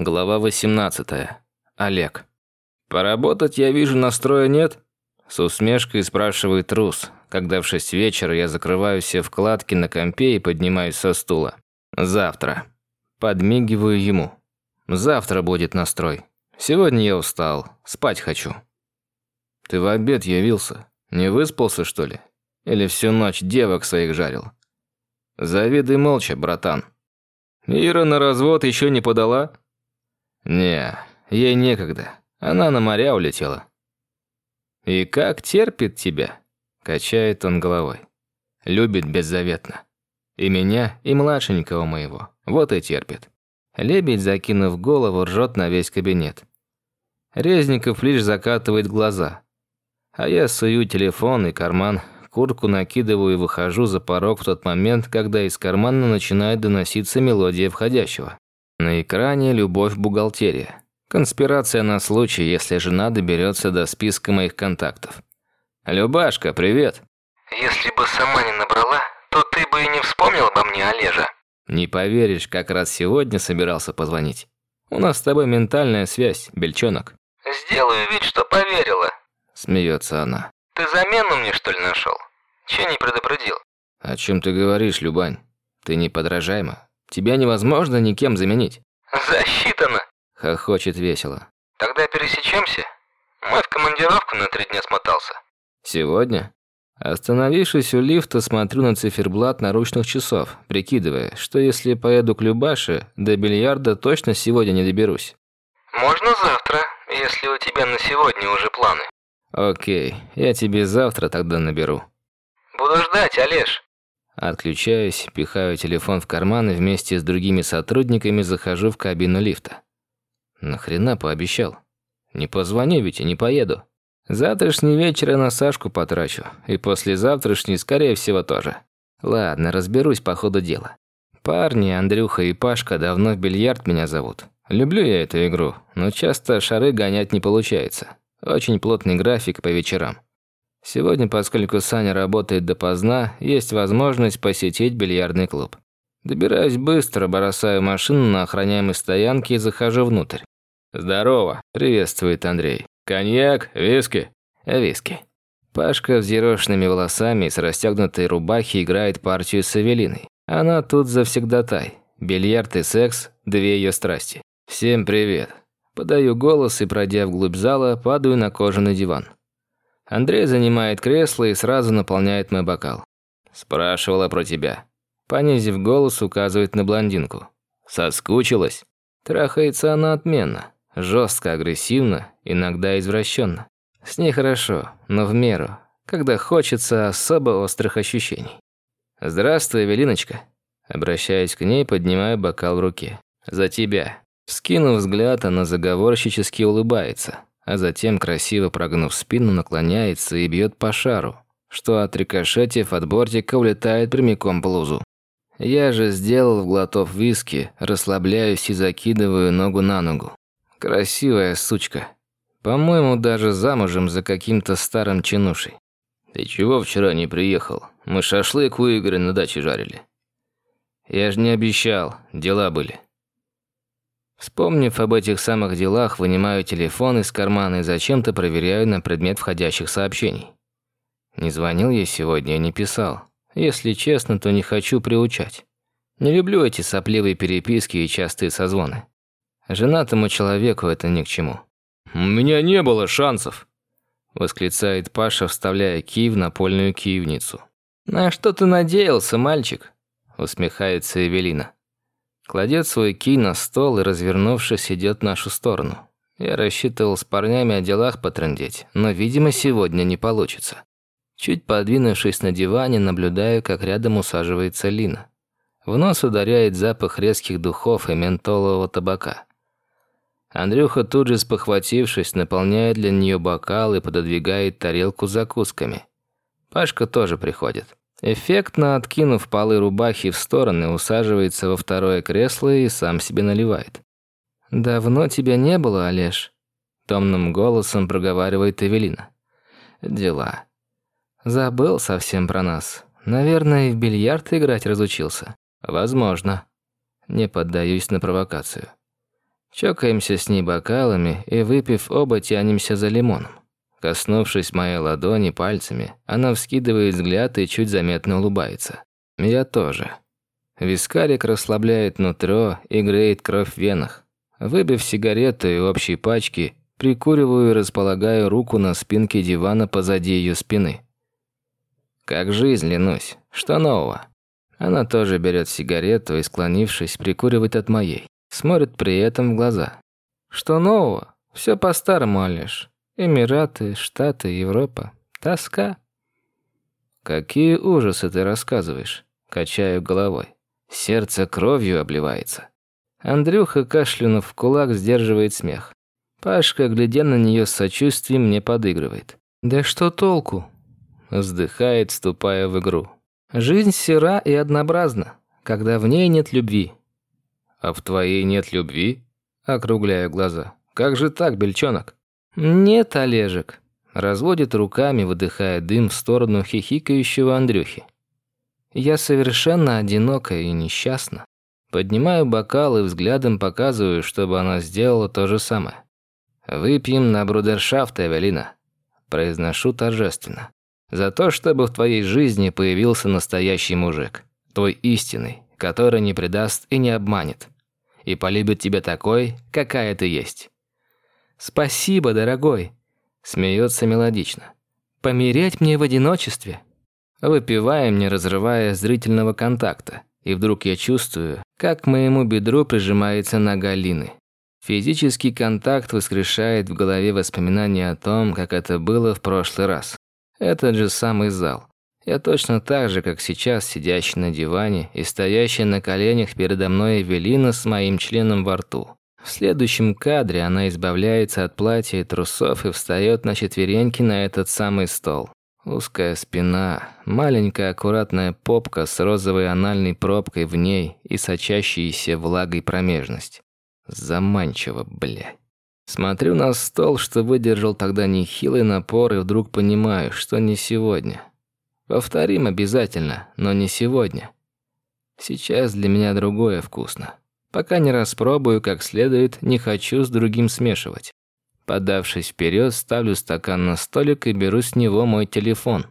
Глава 18. Олег. «Поработать, я вижу, настроя нет?» С усмешкой спрашивает Рус, когда в шесть вечера я закрываю все вкладки на компе и поднимаюсь со стула. «Завтра». Подмигиваю ему. «Завтра будет настрой. Сегодня я устал, спать хочу». «Ты в обед явился? Не выспался, что ли? Или всю ночь девок своих жарил?» «Завидуй молча, братан». «Ира на развод еще не подала?» «Не, ей некогда. Она на моря улетела». «И как терпит тебя?» – качает он головой. «Любит беззаветно. И меня, и младшенького моего. Вот и терпит». Лебедь, закинув голову, ржет на весь кабинет. Резников лишь закатывает глаза. А я сую телефон и карман, куртку накидываю и выхожу за порог в тот момент, когда из кармана начинает доноситься мелодия входящего. На экране «Любовь-бухгалтерия». Конспирация на случай, если жена доберется до списка моих контактов. «Любашка, привет!» «Если бы сама не набрала, то ты бы и не вспомнил обо мне, Олежа». «Не поверишь, как раз сегодня собирался позвонить. У нас с тобой ментальная связь, бельчонок». «Сделаю вид, что поверила». Смеется она. «Ты замену мне, что ли, нашел? Че не предупредил?» «О чем ты говоришь, Любань? Ты неподражаема. Тебя невозможно никем заменить». «Засчитано!» – хохочет весело. «Тогда пересечемся? Мы в командировку на три дня смотался». «Сегодня?» Остановившись у лифта, смотрю на циферблат наручных часов, прикидывая, что если поеду к Любаше, до бильярда точно сегодня не доберусь. «Можно завтра, если у тебя на сегодня уже планы». «Окей, я тебе завтра тогда наберу». «Буду ждать, Олеж». Отключаюсь, пихаю телефон в карман и вместе с другими сотрудниками захожу в кабину лифта. Нахрена пообещал? Не позвоню ведь и не поеду. Завтрашний вечер я на Сашку потрачу, и послезавтрашний, скорее всего, тоже. Ладно, разберусь по ходу дела. Парни, Андрюха и Пашка давно в бильярд меня зовут. Люблю я эту игру, но часто шары гонять не получается. Очень плотный график по вечерам. Сегодня, поскольку Саня работает допоздна, есть возможность посетить бильярдный клуб. Добираюсь быстро, бросаю машину на охраняемой стоянке и захожу внутрь. «Здорово», – приветствует Андрей. «Коньяк? Виски?» «Виски». Пашка взъерошенными волосами и с расстегнутой рубахи играет партию с Эвелиной. Она тут завсегдатай. Бильярд и секс – две ее страсти. «Всем привет». Подаю голос и, пройдя вглубь зала, падаю на кожаный диван. Андрей занимает кресло и сразу наполняет мой бокал. Спрашивала про тебя. Понизив голос, указывает на блондинку. Соскучилась? Трахается она отменно. Жестко, агрессивно, иногда извращенно. С ней хорошо, но в меру, когда хочется особо острых ощущений. «Здравствуй, Эвелиночка». Обращаясь к ней, поднимаю бокал в руке. «За тебя». Скинув взгляд, она заговорщически улыбается а затем, красиво прогнув спину, наклоняется и бьет по шару, что отрикошетив от бортика улетает прямиком в блузу. Я же сделал глотов виски, расслабляюсь и закидываю ногу на ногу. Красивая сучка. По-моему, даже замужем за каким-то старым чинушей. Ты чего вчера не приехал? Мы шашлык у Игоря на даче жарили. Я же не обещал, дела были. Вспомнив об этих самых делах, вынимаю телефон из кармана и зачем-то проверяю на предмет входящих сообщений. Не звонил я сегодня и не писал. Если честно, то не хочу приучать. Не люблю эти сопливые переписки и частые созвоны. Женатому человеку это ни к чему. «У меня не было шансов», – восклицает Паша, вставляя кий в напольную киевницу. «На что ты надеялся, мальчик?» – усмехается Эвелина. Кладет свой кий на стол и, развернувшись, идет в нашу сторону. Я рассчитывал с парнями о делах потрындеть, но, видимо, сегодня не получится. Чуть подвинувшись на диване, наблюдаю, как рядом усаживается Лина. В нос ударяет запах резких духов и ментолового табака. Андрюха тут же спохватившись, наполняет для нее бокал и пододвигает тарелку закусками. Пашка тоже приходит. Эффектно откинув полы рубахи в стороны, усаживается во второе кресло и сам себе наливает. «Давно тебя не было, Олеж?» Томным голосом проговаривает Эвелина. «Дела. Забыл совсем про нас. Наверное, в бильярд играть разучился. Возможно. Не поддаюсь на провокацию. Чокаемся с ней бокалами и, выпив оба, тянемся за лимоном. Коснувшись моей ладони пальцами, она вскидывает взгляд и чуть заметно улыбается. Я тоже. Вискарик расслабляет нутро и греет кровь в венах. Выбив сигарету и общей пачки, прикуриваю и располагаю руку на спинке дивана позади ее спины. «Как жизнь, ленусь. Что нового?» Она тоже берет сигарету и, склонившись, прикуривает от моей. Смотрит при этом в глаза. «Что нового? Все по-старому, Олеж. Эмираты, Штаты, Европа. Тоска». «Какие ужасы ты рассказываешь?» Качаю головой. Сердце кровью обливается. Андрюха, кашлянув в кулак, сдерживает смех. Пашка, глядя на нее с сочувствием, мне подыгрывает. «Да что толку?» Вздыхает, ступая в игру. «Жизнь сера и однообразна, когда в ней нет любви». «А в твоей нет любви?» Округляю глаза. «Как же так, бельчонок?» «Нет, Олежек». Разводит руками, выдыхая дым в сторону хихикающего Андрюхи. «Я совершенно одинока и несчастна». Поднимаю бокал и взглядом показываю, чтобы она сделала то же самое. «Выпьем на брудершафт, Эвелина», – произношу торжественно. «За то, чтобы в твоей жизни появился настоящий мужик, твой истинный, который не предаст и не обманет, и полюбит тебя такой, какая ты есть». «Спасибо, дорогой», – смеется мелодично. «Помереть мне в одиночестве». Выпиваем, не разрывая зрительного контакта, и вдруг я чувствую, как к моему бедру прижимается нога Лины. Физический контакт воскрешает в голове воспоминания о том, как это было в прошлый раз. Этот же самый зал. Я точно так же, как сейчас, сидящий на диване и стоящий на коленях передо мной Эвелина с моим членом во рту. В следующем кадре она избавляется от платья и трусов и встает на четвереньки на этот самый стол. Узкая спина, маленькая аккуратная попка с розовой анальной пробкой в ней и сочащейся влагой промежность. Заманчиво, бля. Смотрю на стол, что выдержал тогда нехилый напор, и вдруг понимаю, что не сегодня. Повторим обязательно, но не сегодня. Сейчас для меня другое вкусно. Пока не распробую как следует, не хочу с другим смешивать. Подавшись вперед, ставлю стакан на столик и беру с него мой телефон.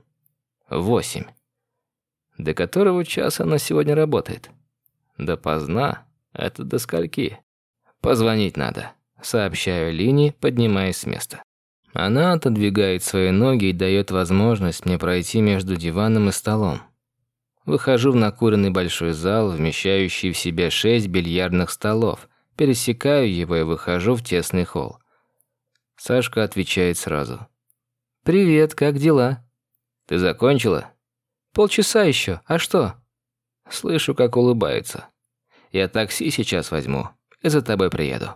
Восемь. До которого часа она сегодня работает? До поздна. Это до скольки? Позвонить надо. Сообщаю Лине, поднимаясь с места. Она отодвигает свои ноги и дает возможность мне пройти между диваном и столом. Выхожу в накуренный большой зал, вмещающий в себя шесть бильярдных столов, пересекаю его и выхожу в тесный холл. Сашка отвечает сразу. «Привет, как дела?» «Ты закончила?» «Полчаса еще. А что?» Слышу, как улыбается. «Я такси сейчас возьму и за тобой приеду».